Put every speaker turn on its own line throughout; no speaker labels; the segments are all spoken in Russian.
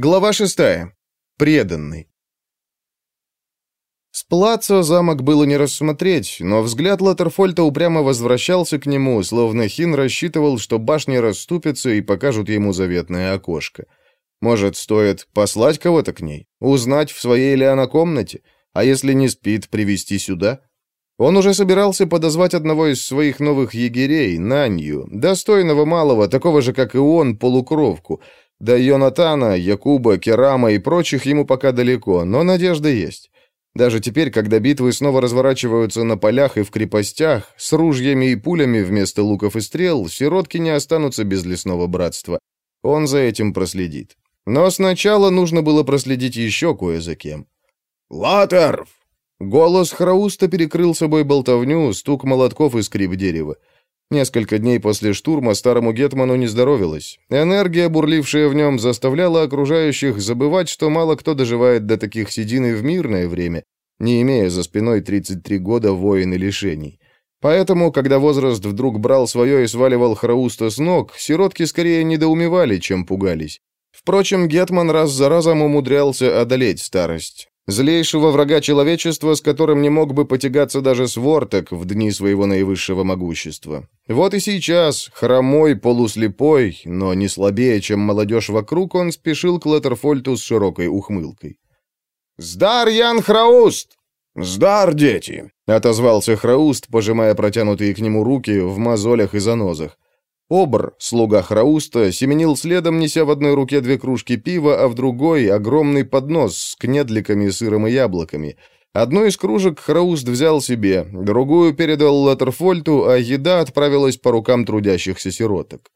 Глава шестая. Преданный. С плаца замок было не рассмотреть, но взгляд Латерфольта упрямо возвращался к нему, словно Хин рассчитывал, что башни расступятся и покажут ему заветное окошко. Может, стоит послать кого-то к ней, узнать, в своей ли она комнате, а если не спит, привести сюда? Он уже собирался подозвать одного из своих новых егерей, Нанью, достойного малого, такого же, как и он, полукровку, до Йонатана, Якуба, Керама и прочих ему пока далеко, но надежда есть. Даже теперь, когда битвы снова разворачиваются на полях и в крепостях, с ружьями и пулями вместо луков и стрел, сиротки не останутся без лесного братства. Он за этим проследит. Но сначала нужно было проследить еще кое за кем.
«Латерв!»
Голос Храуста перекрыл собой болтовню, стук молотков и скрип дерева. Несколько дней после штурма старому Гетману не здоровилось. Энергия, бурлившая в нем, заставляла окружающих забывать, что мало кто доживает до таких седин и в мирное время, не имея за спиной 33 года воин и лишений. Поэтому, когда возраст вдруг брал свое и сваливал Храуста с ног, сиротки скорее недоумевали, чем пугались. Впрочем, Гетман раз за разом умудрялся одолеть старость. Злейшего врага человечества, с которым не мог бы потягаться даже Сворток в дни своего наивысшего могущества. Вот и сейчас, хромой, полуслепой, но не слабее, чем молодежь вокруг, он спешил к Леттерфольту с широкой ухмылкой.
«Сдар, Ян Храуст!» «Сдар, дети!» — отозвался Храуст, пожимая протянутые к нему руки в мозолях и занозах.
Обр, слуга Храуста, семенил следом, неся в одной руке две кружки пива, а в другой — огромный поднос с кнедликами, сыром и яблоками. Одну из кружек Храуст взял себе, другую передал Латерфольту, а еда отправилась по рукам трудящихся сироток.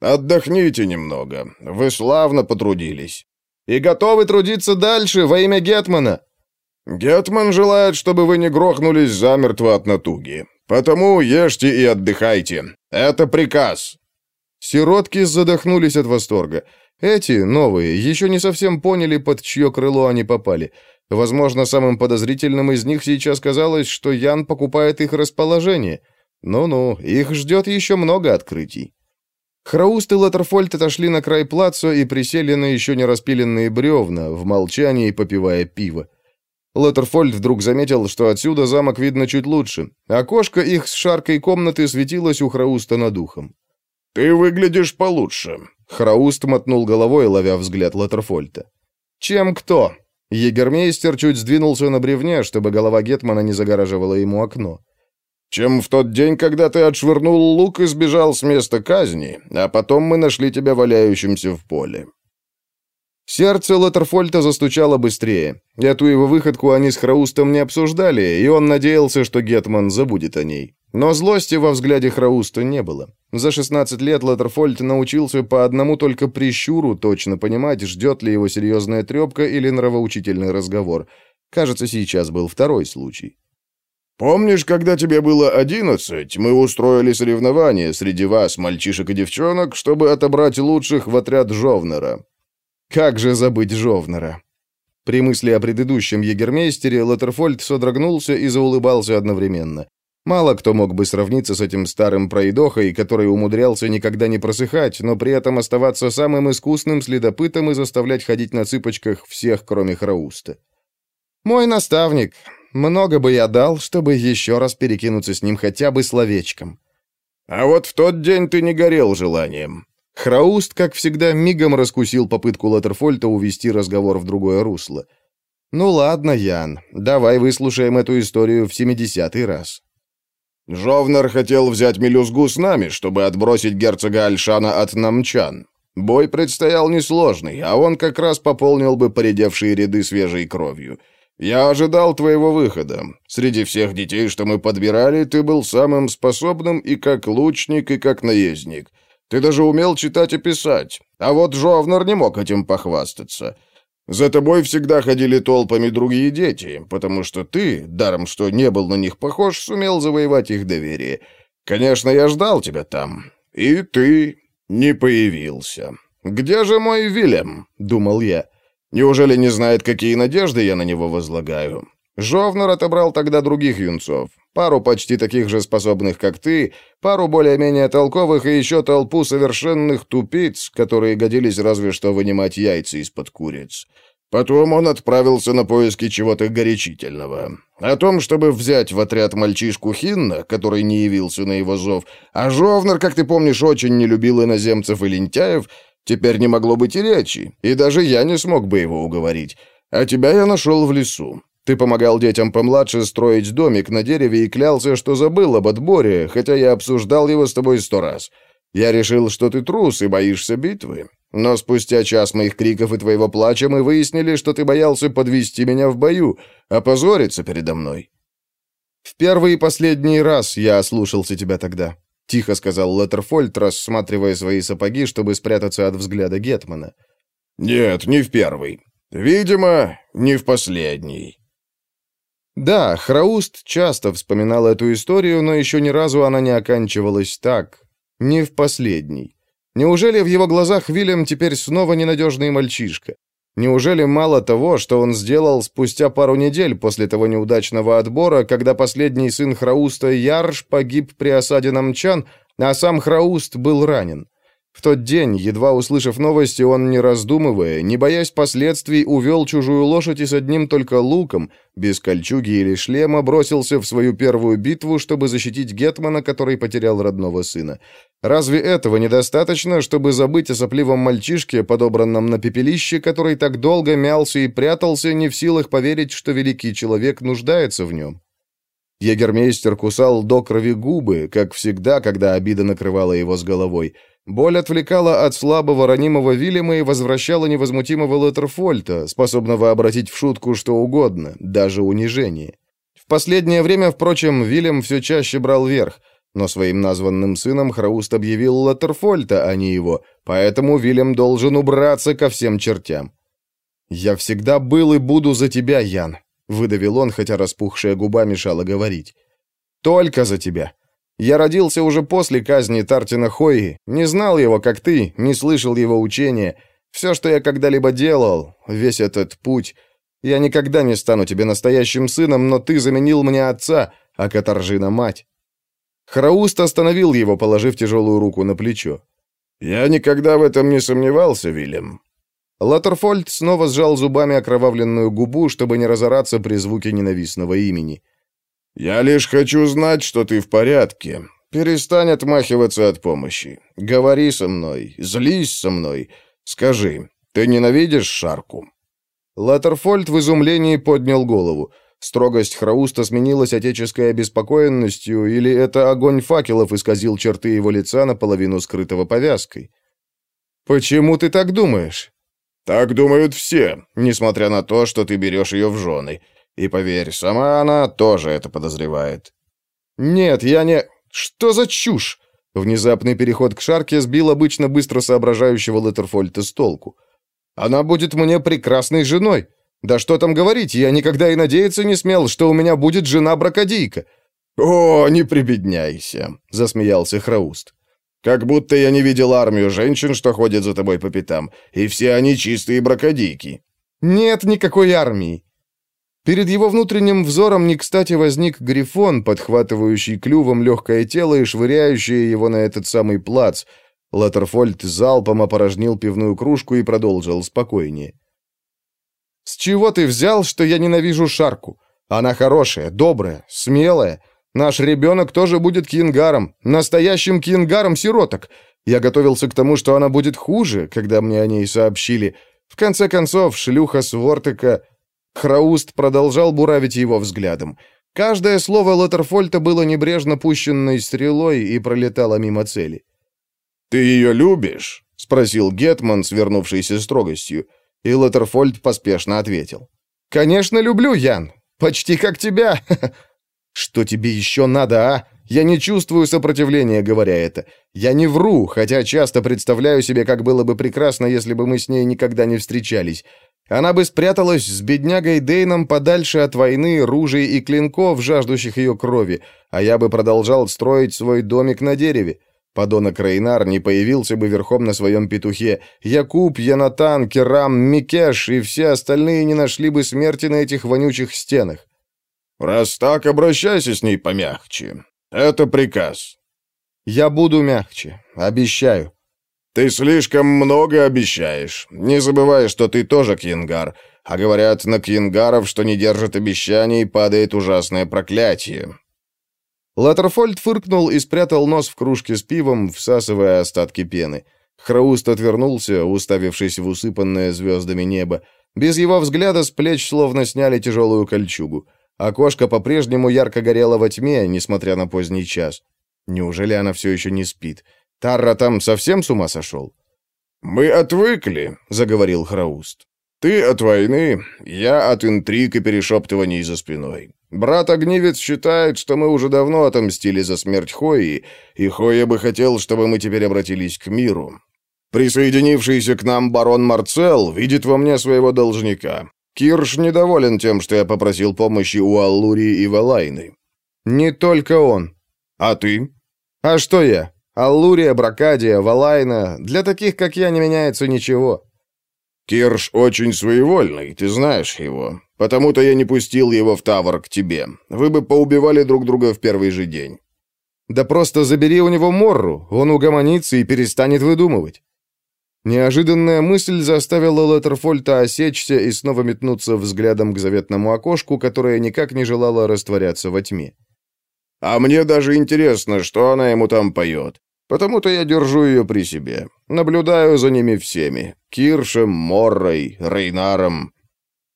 «Отдохните немного. Вы славно потрудились».
«И готовы трудиться дальше во имя Гетмана?»
«Гетман желает, чтобы вы не грохнулись замертво от натуги. Потому ешьте и отдыхайте. Это приказ».
Сиротки задохнулись от восторга. Эти, новые, еще не совсем поняли, под чье крыло они попали. Возможно, самым подозрительным из них сейчас казалось, что Ян покупает их расположение. Ну-ну, их ждет еще много открытий. Храуст и Латерфольд отошли на край плаца и присели на еще не распиленные бревна, в молчании попивая пиво. Леттерфольд вдруг заметил, что отсюда замок видно чуть лучше. Окошко их с шаркой комнаты светилось у Храуста над ухом.
«Ты выглядишь получше», —
Храуст мотнул головой, ловя взгляд Леттерфольта. «Чем кто?» Егермейстер чуть сдвинулся на бревне, чтобы голова Гетмана не загораживала ему окно.
«Чем в тот день, когда ты отшвырнул лук и сбежал с места казни, а потом мы нашли тебя валяющимся в поле».
Сердце Латерфольта застучало быстрее. Эту его выходку они с Храустом не обсуждали, и он надеялся, что Гетман забудет о ней. Но злости во взгляде Храуста не было. За 16 лет Латерфольд научился по одному только прищуру точно понимать, ждет ли его серьезная трепка или нравоучительный разговор. Кажется, сейчас был второй случай.
«Помнишь, когда тебе было одиннадцать, мы устроили соревнование среди вас, мальчишек и девчонок, чтобы отобрать лучших в отряд Жовнера?»
Как же забыть Жовнера? При мысли о предыдущем егермейстере Латерфольд содрогнулся и заулыбался одновременно. Мало кто мог бы сравниться с этим старым пройдохой, который умудрялся никогда не просыхать, но при этом оставаться самым искусным следопытом и заставлять ходить на цыпочках всех, кроме Храуста. «Мой наставник. Много бы я дал, чтобы еще раз перекинуться с ним хотя бы словечком».
«А вот в тот день ты не горел желанием»,
Храуст, как всегда, мигом раскусил попытку Латерфольта увести разговор в другое русло. «Ну ладно, Ян, давай выслушаем эту историю в семидесятый раз».
Жовнер хотел взять мелюзгу с нами, чтобы отбросить герцога Альшана от намчан. Бой предстоял несложный, а он как раз пополнил бы поредевшие ряды свежей кровью. Я ожидал твоего выхода. Среди всех детей, что мы подбирали, ты был самым способным и как лучник, и как наездник. Ты даже умел читать и писать. А вот Жовнер не мог этим похвастаться. За тобой всегда ходили толпами другие дети, потому что ты, даром что не был на них похож, сумел завоевать их доверие. Конечно, я ждал тебя там. И ты не появился. Где же мой Вильям? Думал я. Неужели не знает, какие надежды я на него возлагаю? Жовнер отобрал тогда других юнцов. Пару почти таких же способных, как ты, пару более-менее толковых и еще толпу совершенных тупиц, которые годились разве что вынимать яйца из-под куриц. Потом он отправился на поиски чего-то горячительного. О том, чтобы взять в отряд мальчишку Хинна, который не явился на его зов, а Жовнер, как ты помнишь, очень не любил иноземцев и лентяев, теперь не могло быть и речи, и даже я не смог бы его уговорить. А тебя я нашел в лесу. Ты помогал детям помладше строить домик на дереве и клялся, что забыл об отборе, хотя я обсуждал его с тобой сто раз. Я решил, что ты трус и боишься битвы. Но спустя час моих криков и твоего плача мы выяснили, что ты боялся подвести меня в бою, опозориться передо мной.
В первый и последний раз я ослушался тебя тогда, тихо сказал Леттерфольд, рассматривая свои сапоги, чтобы спрятаться от взгляда гетмана.
Нет, не в первый. Видимо, не в последний.
Да, Храуст часто вспоминал эту историю, но еще ни разу она не оканчивалась так. Не в последний. Неужели в его глазах Вильям теперь снова ненадежный мальчишка? Неужели мало того, что он сделал спустя пару недель после того неудачного отбора, когда последний сын Храуста Ярш погиб при осаде Намчан, а сам Храуст был ранен? Тот день, едва услышав новости, он, не раздумывая, не боясь последствий, увел чужую лошадь и с одним только луком, без кольчуги или шлема, бросился в свою первую битву, чтобы защитить Гетмана, который потерял родного сына. Разве этого недостаточно, чтобы забыть о сопливом мальчишке, подобранном на пепелище, который так долго мялся и прятался, не в силах поверить, что великий человек нуждается в нем? Егермейстер кусал до крови губы, как всегда, когда обида накрывала его с головой – Боль отвлекала от слабого ранимого Вильяма и возвращала невозмутимого Леттерфольта, способного обратить в шутку что угодно, даже унижение. В последнее время, впрочем, Вильям все чаще брал верх, но своим названным сыном Храуст объявил Леттерфольта, а не его, поэтому Вильям должен убраться ко всем чертям. «Я всегда был и буду за тебя, Ян», — выдавил он, хотя распухшая губа мешала говорить. «Только за тебя. Я родился уже после казни Тартина Хойи, не знал его, как ты, не слышал его учения. Все, что я когда-либо делал, весь этот путь... Я никогда не стану тебе настоящим сыном, но ты заменил мне отца, а Катаржина — мать». Храуст остановил его, положив тяжелую руку на плечо.
«Я никогда в этом не сомневался, Вильям».
Латтерфольд снова сжал зубами окровавленную губу, чтобы не разораться при звуке ненавистного имени.
«Я лишь хочу знать, что ты в порядке. Перестань отмахиваться от помощи. Говори со мной, злись со мной. Скажи, ты ненавидишь Шарку?»
Латтерфольд в изумлении поднял голову. Строгость Храуста сменилась отеческой обеспокоенностью, или это огонь факелов исказил черты его лица наполовину скрытого повязкой? «Почему ты так думаешь?»
«Так думают все, несмотря на то, что ты берешь ее в жены. И поверь, сама она тоже это подозревает.
Нет, я не... Что за чушь? Внезапный переход к шарке сбил обычно быстро соображающего Леттерфольта с толку. Она будет мне прекрасной женой. Да что там говорить, я никогда и надеяться не смел, что у меня будет жена-бракодейка.
О, не прибедняйся, засмеялся Храуст. Как будто я не видел армию женщин, что ходят за тобой по пятам, и все они чистые бракодейки.
Нет никакой армии. Перед его внутренним взором не кстати возник грифон, подхватывающий клювом легкое тело и швыряющий его на этот самый плац. Латерфольд залпом опорожнил пивную кружку и продолжил спокойнее. «С чего ты взял, что я ненавижу Шарку? Она хорошая, добрая, смелая. Наш ребенок тоже будет кингаром, настоящим кингаром сироток. Я готовился к тому, что она будет хуже, когда мне о ней сообщили. В конце концов, шлюха Свортека Храуст продолжал буравить его взглядом. Каждое слово Латерфольта было небрежно пущенной стрелой и пролетало мимо цели.
«Ты ее любишь?» — спросил Гетман, свернувшийся строгостью. И Латерфольд поспешно ответил.
«Конечно люблю, Ян. Почти как тебя. Что тебе еще надо, а? Я не чувствую сопротивления, говоря это. Я не вру, хотя часто представляю себе, как было бы прекрасно, если бы мы с ней никогда не встречались. Она бы спряталась с беднягой Дейном подальше от войны, ружей и клинков, жаждущих ее крови, а я бы продолжал строить свой домик на дереве. Подонок Рейнар не появился бы верхом на своем петухе. Якуб, Янатан, Керам, Микеш и все остальные не нашли бы смерти на этих вонючих стенах.
Раз так, обращайся с ней помягче. Это приказ».
«Я буду мягче, обещаю».
«Ты слишком много обещаешь. Не забывай, что ты тоже кьянгар. А говорят, на кьянгаров, что не держат обещаний, падает ужасное проклятие».
Латерфольд фыркнул и спрятал нос в кружке с пивом, всасывая остатки пены. Храуст отвернулся, уставившись в усыпанное звездами небо. Без его взгляда с плеч словно сняли тяжелую кольчугу. Окошко по-прежнему ярко горело во тьме, несмотря на поздний час. Неужели она все еще не спит? Тарра там совсем с ума сошел?
«Мы отвыкли», — заговорил Храуст. «Ты от войны, я от интриг и перешептываний за спиной. Брат-огнивец считает, что мы уже давно отомстили за смерть Хои, и Хоя бы хотел, чтобы мы теперь обратились к миру. Присоединившийся к нам барон Марцел видит во мне своего должника. Кирш недоволен тем, что я попросил помощи у Аллурии и Валайны.
Не только он.
А ты?
А что я? Аллурия, Бракадия, Валайна. Для таких, как я, не меняется ничего.
Кирш очень своевольный, ты знаешь его. Потому-то я не пустил его в Тавр к тебе. Вы бы поубивали друг друга в первый же день.
Да просто забери у него Морру, он угомонится и перестанет выдумывать. Неожиданная мысль заставила Леттерфольта осечься и снова метнуться взглядом к заветному окошку, которое никак не желало растворяться во тьме.
«А мне даже интересно, что она ему там поет. Потому-то я держу ее при себе. Наблюдаю за ними всеми. Киршем, Моррой, Рейнаром».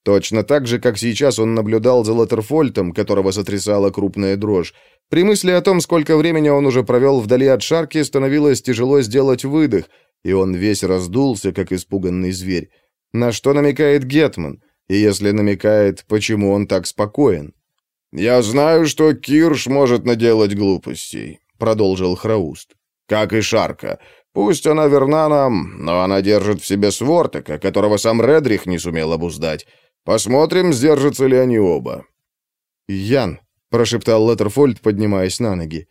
Точно так же, как сейчас он наблюдал за Латерфольтом, которого сотрясала крупная дрожь. При мысли о том, сколько времени он уже провел вдали от шарки, становилось тяжело сделать выдох — и он весь раздулся, как испуганный зверь. На что намекает Гетман? И если намекает, почему он так спокоен?
«Я знаю, что Кирш может наделать глупостей», — продолжил Храуст. «Как и Шарка. Пусть она верна нам, но она держит в себе Свортека, которого сам Редрих не сумел обуздать. Посмотрим, сдержатся ли они оба».
«Ян», — прошептал Леттерфольд, поднимаясь на ноги.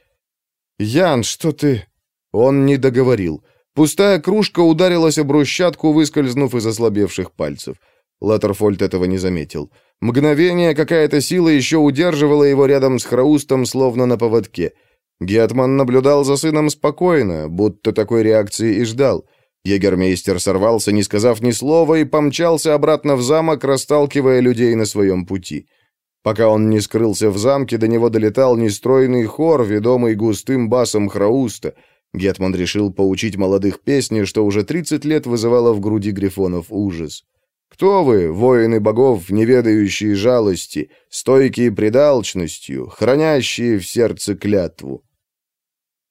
«Ян, что ты...» Он не договорил. Пустая кружка ударилась об брусчатку, выскользнув из ослабевших пальцев. Латтерфольд этого не заметил. Мгновение какая-то сила еще удерживала его рядом с Храустом, словно на поводке. Гетман наблюдал за сыном спокойно, будто такой реакции и ждал. Егермейстер сорвался, не сказав ни слова, и помчался обратно в замок, расталкивая людей на своем пути. Пока он не скрылся в замке, до него долетал нестройный хор, ведомый густым басом Храуста — Гетман решил поучить молодых песни, что уже 30 лет вызывало в груди грифонов ужас. «Кто вы, воины богов, не ведающие жалости, стойкие предалчностью, хранящие в сердце клятву?»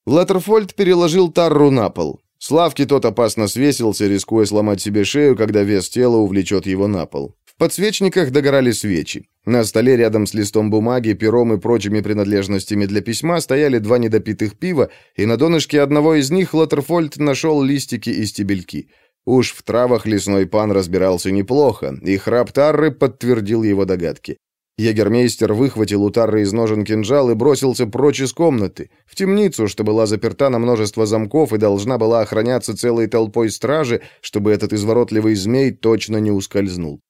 Латтерфольд переложил Тарру на пол. Славки тот опасно свесился, рискуя сломать себе шею, когда вес тела увлечет его на пол. В подсвечниках догорали свечи. На столе рядом с листом бумаги, пером и прочими принадлежностями для письма стояли два недопитых пива, и на донышке одного из них Лоттерфольд нашел листики и стебельки. Уж в травах лесной пан разбирался неплохо, и храп Тарры подтвердил его догадки. Егермейстер выхватил у Тарры из ножен кинжал и бросился прочь из комнаты, в темницу, что была заперта на множество замков и должна была охраняться целой толпой стражи, чтобы этот изворотливый змей точно не ускользнул.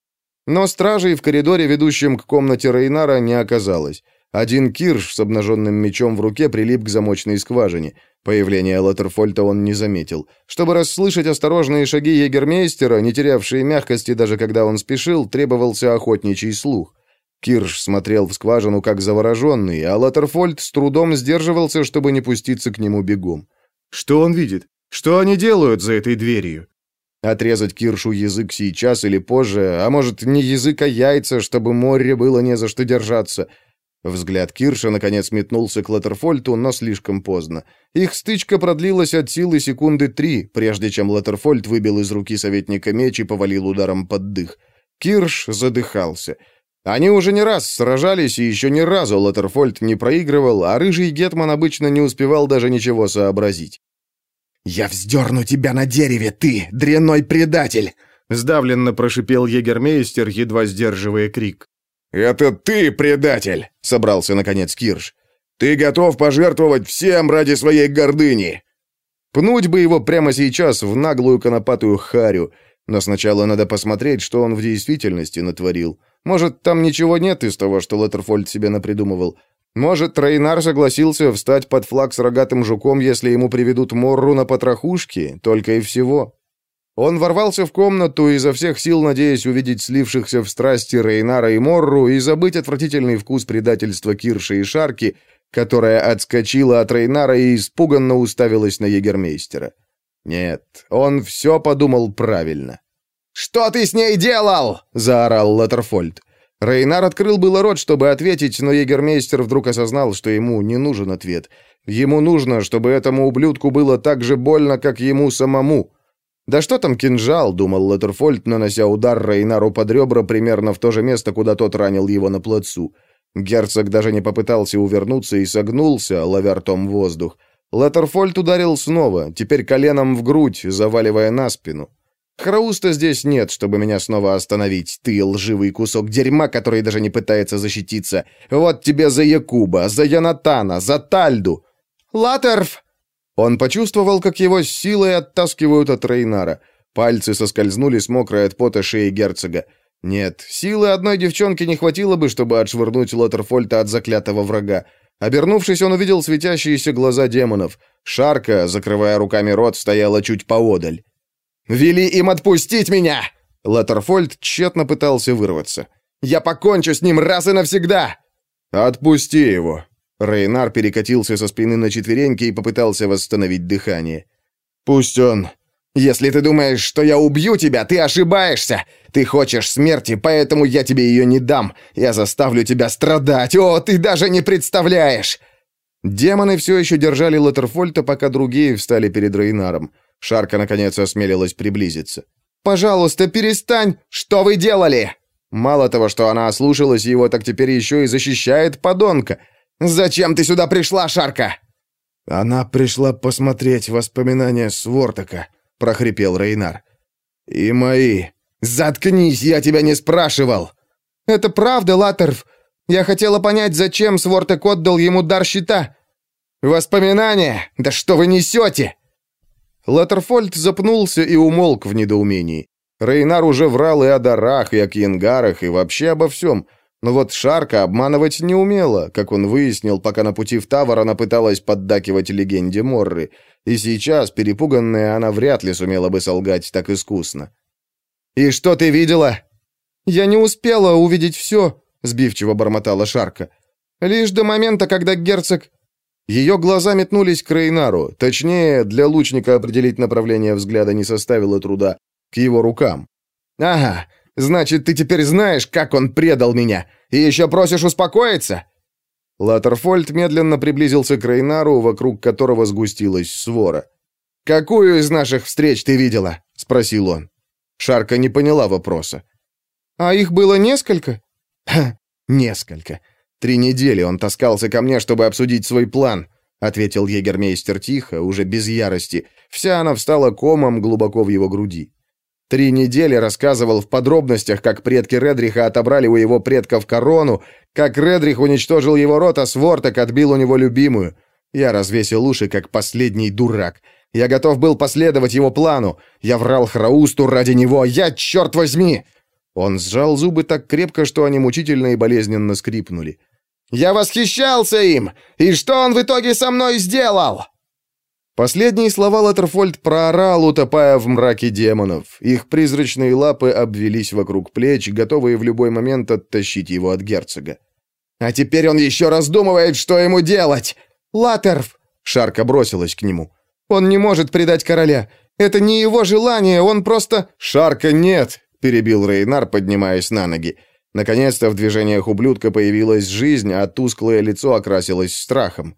Но стражей в коридоре, ведущем к комнате Рейнара, не оказалось. Один Кирш с обнаженным мечом в руке прилип к замочной скважине. Появление Латерфольта он не заметил. Чтобы расслышать осторожные шаги егермейстера, не терявшие мягкости даже когда он спешил, требовался охотничий слух. Кирш смотрел в скважину как завороженный, а Латерфольд с трудом сдерживался, чтобы не пуститься к нему бегом. Что он видит? Что они делают за этой дверью? Отрезать Киршу язык сейчас или позже, а может, не язык, а яйца, чтобы море было не за что держаться. Взгляд Кирша, наконец, метнулся к Латерфольту, но слишком поздно. Их стычка продлилась от силы секунды три, прежде чем Латерфольт выбил из руки советника меч и повалил ударом под дых. Кирш задыхался. Они уже не раз сражались, и еще ни разу Латерфольд не проигрывал, а рыжий Гетман обычно не успевал даже ничего сообразить.
«Я вздерну тебя на дереве, ты, дрянной предатель!»
Сдавленно прошипел егермейстер, едва сдерживая крик.
«Это ты, предатель!» — собрался, наконец, Кирш. «Ты готов пожертвовать всем ради своей гордыни!»
Пнуть бы его прямо сейчас в наглую конопатую харю. Но сначала надо посмотреть, что он в действительности натворил. Может, там ничего нет из того, что Леттерфольд себе напридумывал. Может, Рейнар согласился встать под флаг с рогатым жуком, если ему приведут Морру на потрохушки, только и всего. Он ворвался в комнату, изо всех сил надеясь увидеть слившихся в страсти Рейнара и Морру и забыть отвратительный вкус предательства Кирши и Шарки, которая отскочила от Рейнара и испуганно уставилась на егермейстера. Нет, он все подумал правильно. «Что ты с ней делал?» — заорал Леттерфольд. Рейнар открыл было рот, чтобы ответить, но егермейстер вдруг осознал, что ему не нужен ответ. Ему нужно, чтобы этому ублюдку было так же больно, как ему самому. «Да что там кинжал?» — думал Леттерфольд, нанося удар Рейнару под ребра примерно в то же место, куда тот ранил его на плацу. Герцог даже не попытался увернуться и согнулся, ловя ртом воздух. Леттерфольд ударил снова, теперь коленом в грудь, заваливая на спину. «Храуста здесь нет, чтобы меня снова остановить, ты лживый кусок дерьма, который даже не пытается защититься. Вот тебе за Якуба, за Янатана, за Тальду!» «Латерф!» Он почувствовал, как его силой оттаскивают от Рейнара. Пальцы соскользнули с мокрой от пота шеи герцога. Нет, силы одной девчонки не хватило бы, чтобы отшвырнуть Лоттерфольта от заклятого врага. Обернувшись, он увидел светящиеся глаза демонов. Шарка, закрывая руками рот, стояла чуть поодаль. «Вели им отпустить меня!» Лоттерфольд тщетно пытался вырваться. «Я покончу с ним раз и навсегда!» «Отпусти его!» Рейнар перекатился со спины на четвереньки и попытался восстановить дыхание. «Пусть он если ты думаешь, что я убью тебя, ты ошибаешься. Ты хочешь смерти, поэтому я тебе ее не дам. Я заставлю тебя страдать. О, ты даже не представляешь!» Демоны все еще держали Латерфольта, пока другие встали перед Рейнаром. Шарка, наконец, осмелилась приблизиться. «Пожалуйста, перестань! Что вы делали?» Мало того, что она ослушалась его, так теперь еще и защищает подонка. «Зачем ты сюда пришла, Шарка?»
Она пришла посмотреть воспоминания Свортака прохрипел Рейнар. «И мои». «Заткнись, я тебя не спрашивал!» «Это правда, Латерв. Я хотела понять, зачем Свортек отдал ему дар щита». «Воспоминания? Да что вы несете?» Латерфольд запнулся и умолк в недоумении. Рейнар уже врал и о дарах, и о кьянгарах, и вообще обо всем. Но вот Шарка обманывать не умела, как он выяснил, пока на пути в Тавр она пыталась поддакивать легенде Морры и сейчас, перепуганная, она вряд ли сумела бы солгать так искусно. «И что ты видела?» «Я не успела увидеть все», — сбивчиво бормотала Шарка. «Лишь до момента, когда герцог...» Ее глаза метнулись к Рейнару, точнее, для лучника определить направление взгляда не составило труда, к его рукам. «Ага, значит, ты теперь знаешь, как он предал меня, и еще просишь успокоиться?» Латерфольд медленно приблизился к Рейнару, вокруг которого сгустилась свора. «Какую из наших встреч ты видела?» — спросил он. Шарка не поняла вопроса. «А их было несколько?» «Ха, несколько. Три недели он таскался ко мне, чтобы обсудить свой план», — ответил егермейстер тихо, уже без ярости. Вся она встала комом глубоко в его груди. Три недели рассказывал в подробностях, как предки Редриха отобрали у его предков корону, как Редрих уничтожил его рот, а Сворток отбил у него любимую. Я развесил уши, как последний дурак. Я готов был последовать его плану. Я врал Храусту ради него. Я, черт возьми!» Он сжал зубы так крепко, что они мучительно и болезненно скрипнули. «Я восхищался им! И что он в итоге со мной сделал?» Последние слова Латерфольд проорал, утопая в мраке демонов. Их призрачные лапы обвелись вокруг плеч, готовые в любой момент оттащить его от герцога. «А теперь он еще раздумывает, что ему делать!» «Латерф!» — Шарка бросилась к нему. «Он не может предать короля. Это не его желание, он просто...» «Шарка, нет!» — перебил Рейнар, поднимаясь на ноги. Наконец-то в движениях ублюдка появилась жизнь, а тусклое лицо окрасилось страхом.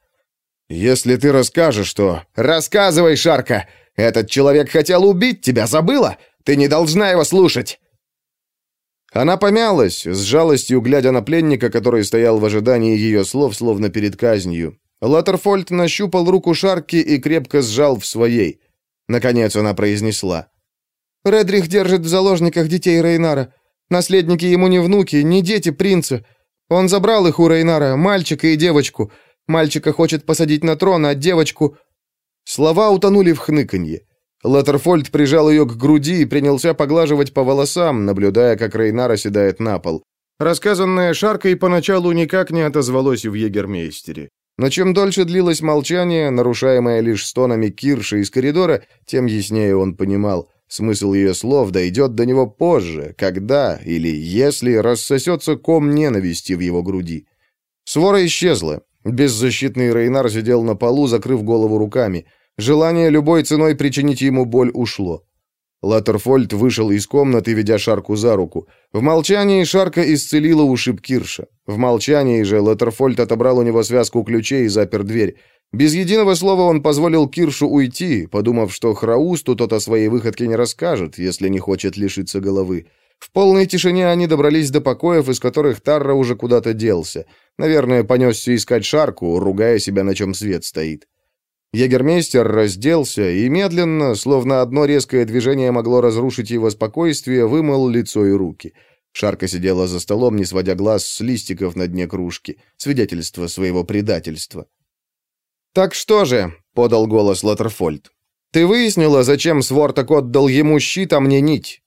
«Если ты расскажешь, что...» «Рассказывай, Шарка! Этот человек хотел убить тебя, забыла? Ты не должна его слушать!» Она помялась, с жалостью глядя на пленника, который стоял в ожидании ее слов, словно перед казнью. Латерфольд нащупал руку Шарки и крепко сжал в своей. Наконец она произнесла. «Редрих держит в заложниках детей Рейнара. Наследники ему не внуки, не дети принца. Он забрал их у Рейнара, мальчика и девочку. Мальчика хочет посадить на трон, а девочку...» Слова утонули в хныканье.
Латерфольд прижал ее к груди и принялся поглаживать по волосам, наблюдая, как Рейнар оседает на пол. Рассказанное Шаркой поначалу никак не отозвалось в егермейстере. Но чем дольше длилось молчание, нарушаемое лишь стонами Кирша из коридора, тем яснее он понимал, смысл ее слов дойдет до него позже, когда или если рассосется ком ненависти в его груди. Свора исчезла. Беззащитный Рейнар сидел на полу, закрыв голову руками. Желание любой ценой причинить ему боль ушло. Латерфольд вышел из комнаты, ведя Шарку за руку. В молчании Шарка исцелила ушиб Кирша. В молчании же Латерфольд отобрал у него связку ключей и запер дверь. Без единого слова он позволил Киршу уйти, подумав, что Храусту тот о своей выходке не расскажет, если не хочет лишиться головы. В полной тишине они добрались до покоев, из которых Тарра уже куда-то делся. Наверное, понесся искать Шарку, ругая себя, на чем свет стоит. Егермейстер разделся и медленно, словно одно резкое движение могло разрушить его спокойствие, вымыл лицо и руки. Шарка сидела за столом, не сводя глаз с листиков на дне кружки, свидетельство своего предательства. «Так что же?» — подал голос Латерфольд. «Ты выяснила, зачем Сворток отдал ему щит, а мне нить?»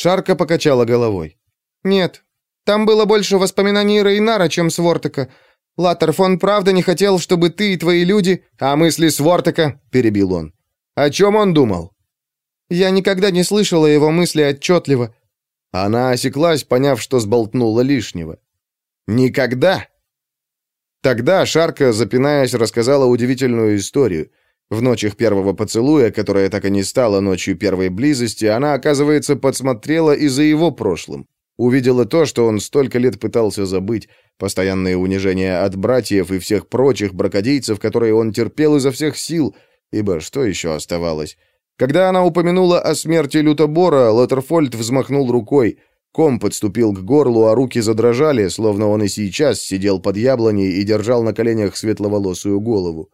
Шарка покачала головой. «Нет, там было больше воспоминаний Рейнара, чем Свортека. Латерф, он правда не хотел, чтобы ты и твои люди...» «А мысли Свортека?» — перебил он. «О чем он думал?» «Я никогда не слышала его мысли отчетливо». Она осеклась, поняв, что сболтнула лишнего. «Никогда?» Тогда Шарка, запинаясь, рассказала удивительную историю. В ночах первого поцелуя, которая так и не стала ночью первой близости, она, оказывается, подсмотрела и за его прошлым. Увидела то, что он столько лет пытался забыть, постоянные унижения от братьев и всех прочих бракодейцев, которые он терпел изо всех сил, ибо что еще оставалось? Когда она упомянула о смерти Лютобора, Латерфольд взмахнул рукой. Ком подступил к горлу, а руки задрожали, словно он и сейчас сидел под яблоней и держал на коленях светловолосую голову.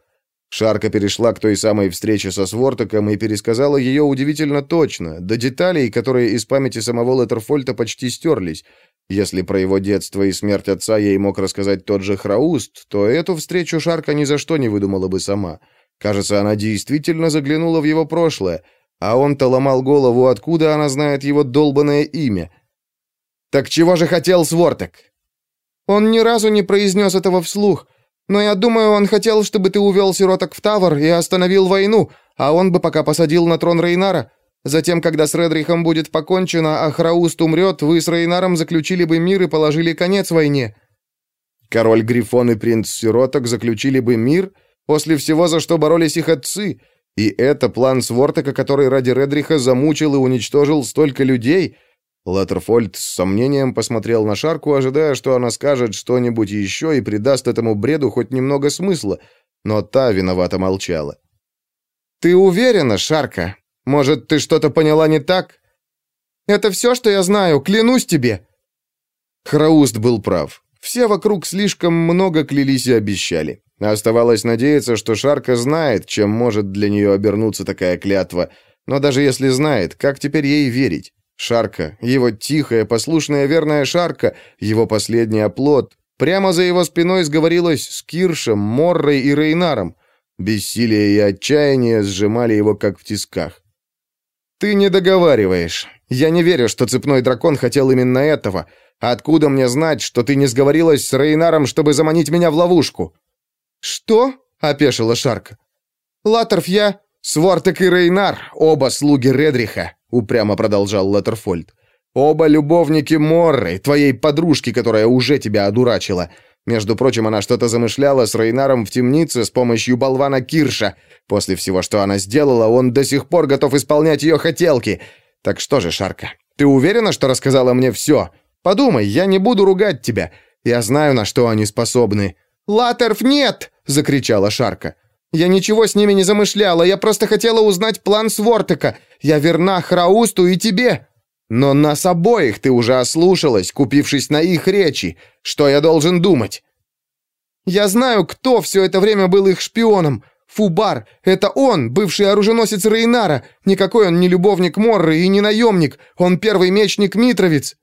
Шарка перешла к той самой встрече со Свортоком и пересказала ее удивительно точно, до деталей, которые из памяти самого Леттерфольта почти стерлись. Если про его детство и смерть отца ей мог рассказать тот же Храуст, то эту встречу Шарка ни за что не выдумала бы сама. Кажется, она действительно заглянула в его прошлое, а он-то ломал голову, откуда она знает его долбанное имя. «Так чего же хотел Сворток?» «Он ни разу не произнес этого вслух», но я думаю, он хотел, чтобы ты увел сироток в Тавр и остановил войну, а он бы пока посадил на трон Рейнара. Затем, когда с Редрихом будет покончено, а Храуст умрет, вы с Рейнаром заключили бы мир и положили конец войне». Король Грифон и принц Сироток заключили бы мир после всего, за что боролись их отцы, и это план Свортека, который ради Редриха замучил и уничтожил столько людей, Латтерфольд с сомнением посмотрел на Шарку, ожидая, что она скажет что-нибудь еще и придаст этому бреду хоть немного смысла, но та виновато молчала. «Ты уверена, Шарка? Может, ты что-то поняла не так?» «Это все, что я знаю, клянусь тебе!» Храуст был прав. Все вокруг слишком много клялись и обещали. Оставалось надеяться, что Шарка знает, чем может для нее обернуться такая клятва. Но даже если знает, как теперь ей верить? Шарка, его тихая, послушная, верная Шарка, его последний оплот. Прямо за его спиной сговорилась с Киршем, Моррой и Рейнаром. Бессилие и отчаяние сжимали его, как в тисках. «Ты не договариваешь. Я не верю, что цепной дракон хотел именно этого. Откуда мне знать, что ты не сговорилась с Рейнаром, чтобы заманить меня в ловушку?» «Что?» — опешила Шарка. «Латерф, я...» «Свортек и Рейнар, оба слуги Редриха упрямо продолжал Леттерфольд. Оба любовники Морры, твоей подружки, которая уже тебя одурачила. Между прочим, она что-то замышляла с Рейнаром в темнице с помощью болвана Кирша. После всего, что она сделала, он до сих пор готов исполнять ее хотелки. Так что же, Шарка, ты уверена, что рассказала мне все? Подумай, я не буду ругать тебя. Я знаю, на что они способны». «Латерф, нет!» — закричала Шарка. Я ничего с ними не замышляла, я просто хотела узнать план Свортека. Я верна Храусту и тебе. Но нас обоих ты уже ослушалась, купившись на их речи. Что я должен думать? Я знаю, кто все это время был их шпионом. Фубар. Это он, бывший оруженосец Рейнара. Никакой он не любовник Морры и не наемник. Он первый мечник Митровец.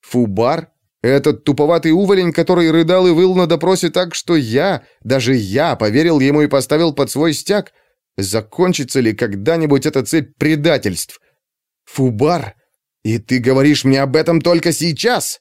Фубар? Этот туповатый уволень, который рыдал и выл на допросе так, что я, даже я, поверил ему и поставил под свой стяг.
Закончится ли когда-нибудь эта цепь предательств? Фубар? И ты говоришь мне об этом только сейчас?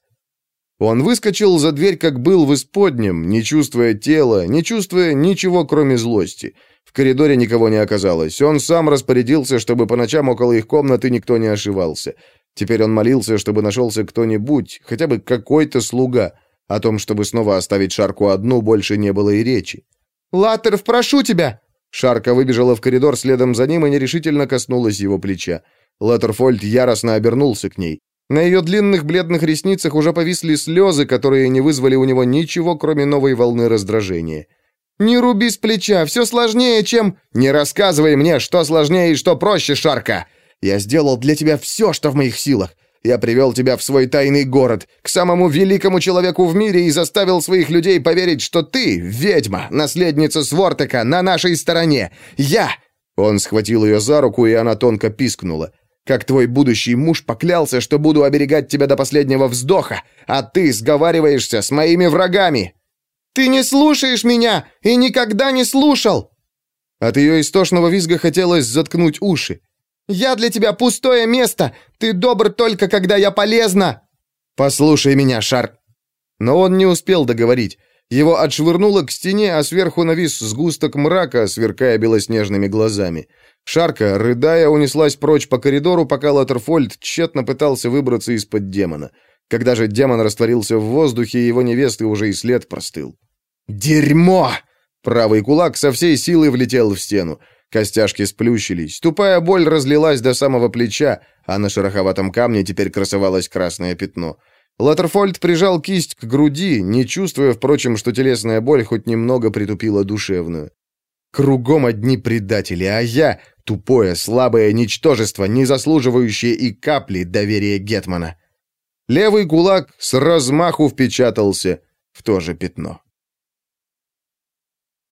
Он выскочил за дверь, как был в исподнем, не чувствуя тела, не чувствуя ничего, кроме злости. В коридоре никого не оказалось. Он сам распорядился, чтобы по ночам около их комнаты никто не ошивался. Теперь он молился, чтобы нашелся кто-нибудь, хотя бы какой-то слуга. О том, чтобы снова оставить Шарку одну, больше не было и речи. «Латтеров, прошу тебя!» Шарка выбежала в коридор следом за ним и нерешительно коснулась его плеча. Латтерфольд яростно обернулся к ней. На ее длинных бледных ресницах уже повисли слезы, которые не вызвали у него ничего, кроме новой волны раздражения. «Не руби с плеча, все сложнее, чем...» «Не рассказывай мне, что сложнее и что проще, Шарка! Я сделал для тебя все, что в моих силах. Я привел тебя в свой тайный город, к самому великому человеку в мире и заставил своих людей поверить, что ты, ведьма, наследница Свортека, на нашей стороне. Я...» Он схватил ее за руку, и она тонко пискнула. Как твой будущий муж поклялся, что буду оберегать тебя до последнего вздоха, а ты сговариваешься с моими врагами. Ты не слушаешь меня и никогда не слушал. От ее истошного визга хотелось заткнуть уши. Я для тебя пустое место. Ты добр только когда я полезна. Послушай меня, Шар. Но он не успел договорить. Его отшвырнуло к стене, а сверху навис сгусток мрака, сверкая белоснежными глазами. Шарка, рыдая, унеслась прочь по коридору, пока Латерфольд тщетно пытался выбраться из-под демона. Когда же демон растворился в воздухе, его невесты уже и след простыл. «Дерьмо!» Правый кулак со всей силы влетел в стену. Костяшки сплющились, тупая боль разлилась до самого плеча, а на шероховатом камне теперь красовалось красное пятно. Латерфольд прижал кисть к груди, не чувствуя, впрочем, что телесная боль хоть немного притупила душевную. Кругом одни предатели, а я — тупое, слабое ничтожество, не заслуживающее и капли доверия Гетмана. Левый кулак с размаху впечатался в то же пятно.